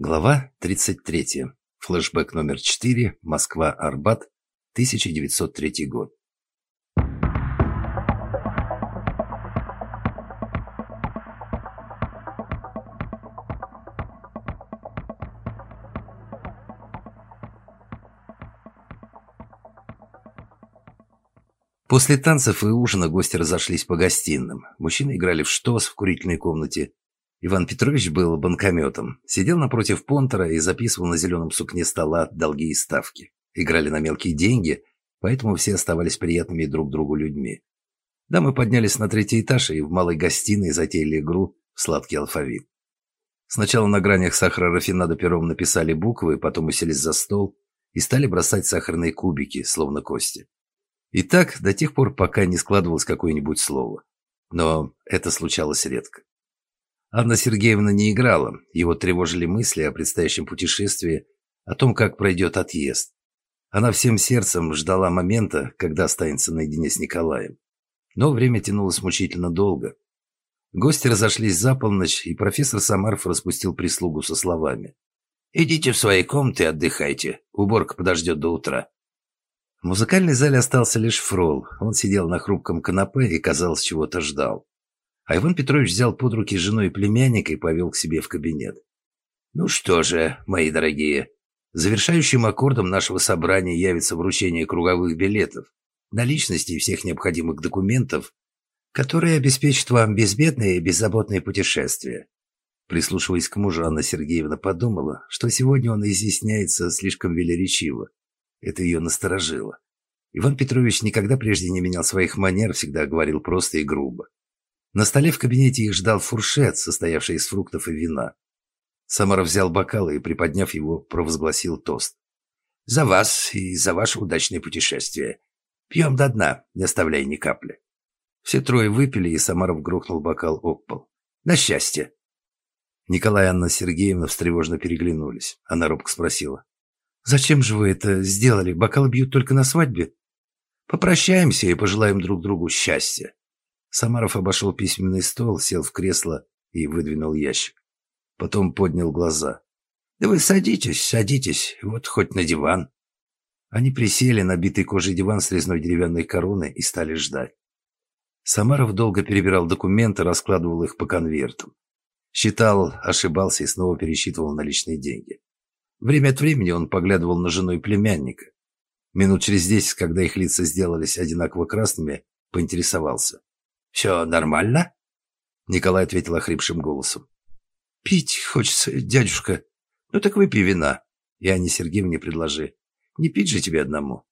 Глава 33. Флэшбэк номер 4. Москва, Арбат. 1903 год. После танцев и ужина гости разошлись по гостиным. Мужчины играли в штос в курительной комнате. Иван Петрович был банкометом. Сидел напротив понтера и записывал на зеленом сукне стола долги и ставки. Играли на мелкие деньги, поэтому все оставались приятными друг другу людьми. Да, мы поднялись на третий этаж и в малой гостиной затеяли игру в сладкий алфавит. Сначала на гранях сахара рафинада пером написали буквы, потом уселись за стол и стали бросать сахарные кубики, словно кости. И так до тех пор, пока не складывалось какое-нибудь слово. Но это случалось редко. Анна Сергеевна не играла, его тревожили мысли о предстоящем путешествии, о том, как пройдет отъезд. Она всем сердцем ждала момента, когда останется наедине с Николаем. Но время тянулось мучительно долго. Гости разошлись за полночь, и профессор Самаров распустил прислугу со словами. «Идите в свои комнаты и отдыхайте. Уборка подождет до утра». В музыкальной зале остался лишь Фрол. Он сидел на хрупком канапе и, казалось, чего-то ждал. А Иван Петрович взял под руки жену и племянника и повел к себе в кабинет. «Ну что же, мои дорогие, завершающим аккордом нашего собрания явится вручение круговых билетов, наличности и всех необходимых документов, которые обеспечат вам безбедное и беззаботное путешествие». Прислушиваясь к мужу, Анна Сергеевна подумала, что сегодня он изъясняется слишком велеречиво. Это ее насторожило. Иван Петрович никогда прежде не менял своих манер, всегда говорил просто и грубо. На столе в кабинете их ждал фуршет, состоявший из фруктов и вина. Самаров взял бокал и, приподняв его, провозгласил тост. «За вас и за ваше удачное путешествие. Пьем до дна, не оставляя ни капли». Все трое выпили, и Самаров грохнул бокал об пол. «На счастье!» Николай и Анна Сергеевна встревожно переглянулись. Она робко спросила. «Зачем же вы это сделали? Бокалы бьют только на свадьбе?» «Попрощаемся и пожелаем друг другу счастья». Самаров обошел письменный стол, сел в кресло и выдвинул ящик. Потом поднял глаза. «Да вы садитесь, садитесь, вот хоть на диван». Они присели на битый кожей диван с резной деревянной короной и стали ждать. Самаров долго перебирал документы, раскладывал их по конвертам. Считал, ошибался и снова пересчитывал наличные деньги. Время от времени он поглядывал на жену и племянника. Минут через десять, когда их лица сделались одинаково красными, поинтересовался. «Все нормально?» Николай ответил охрипшим голосом. «Пить хочется, дядюшка. Ну так выпей вина». И Анне Сергеевне предложи. «Не пить же тебе одному».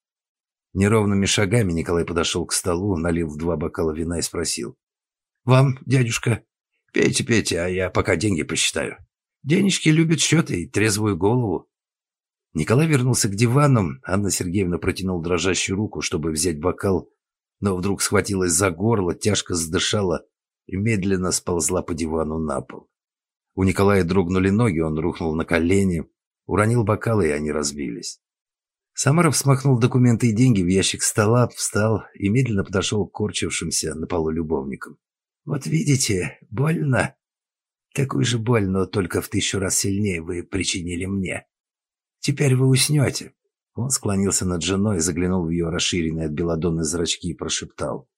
Неровными шагами Николай подошел к столу, налил в два бокала вина и спросил. «Вам, дядюшка?» «Пейте, пейте, а я пока деньги посчитаю». Денежки любят счеты и трезвую голову. Николай вернулся к дивану. Анна Сергеевна протянула дрожащую руку, чтобы взять бокал, но вдруг схватилась за горло, тяжко задышала и медленно сползла по дивану на пол. У Николая дрогнули ноги, он рухнул на колени, уронил бокалы, и они разбились. Самаров смахнул документы и деньги в ящик стола, встал и медленно подошел к корчившимся на полу любовникам. «Вот видите, больно?» Такую же боль, но только в тысячу раз сильнее вы причинили мне. Теперь вы уснете». Он склонился над женой, заглянул в ее расширенные от белодонны зрачки и прошептал.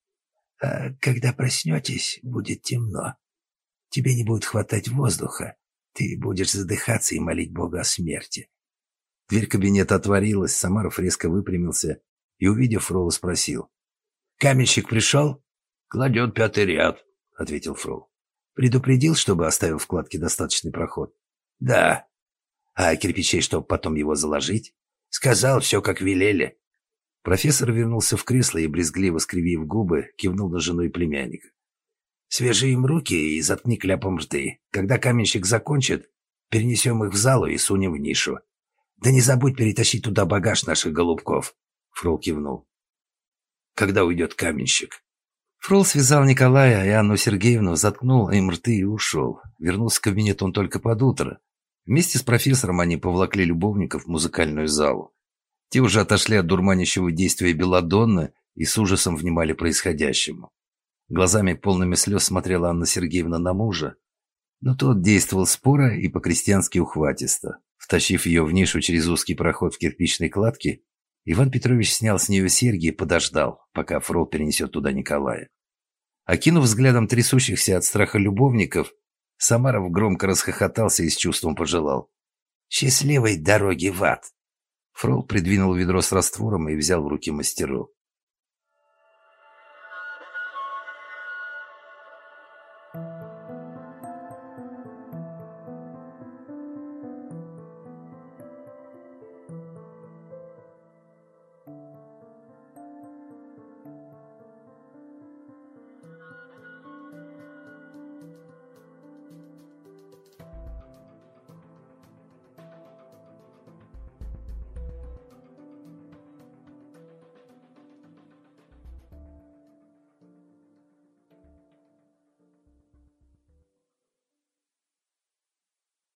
«А когда проснетесь, будет темно. Тебе не будет хватать воздуха. Ты будешь задыхаться и молить Бога о смерти». Дверь кабинета отворилась, Самаров резко выпрямился и, увидев Фрола, спросил. «Каменщик пришел?» «Кладет пятый ряд», — ответил Фрол. Предупредил, чтобы оставил вкладке достаточный проход? Да. А кирпичей, чтобы потом его заложить? Сказал, все как велели. Профессор вернулся в кресло и, брезгливо скривив губы, кивнул на жену и племянника. «Свяжи им руки и заткни кляпом рты. Когда каменщик закончит, перенесем их в залу и сунем в нишу. Да не забудь перетащить туда багаж наших голубков», — Фрол кивнул. «Когда уйдет каменщик?» Фрол связал Николая и Анну Сергеевну, заткнул им рты и ушел. Вернулся в кабинет он только под утро. Вместе с профессором они повлакли любовников в музыкальную залу. Те уже отошли от дурманящего действия Беладонны и с ужасом внимали происходящему. Глазами полными слез смотрела Анна Сергеевна на мужа. Но тот действовал споро и по-крестьянски ухватисто. Втащив ее в нишу через узкий проход в кирпичной кладке, Иван Петрович снял с нее серьги и подождал, пока Фрол перенесет туда Николая. Окинув взглядом трясущихся от страха любовников, Самаров громко расхохотался и с чувством пожелал. «Счастливой дороги в ад!» Фрол придвинул ведро с раствором и взял в руки мастеру.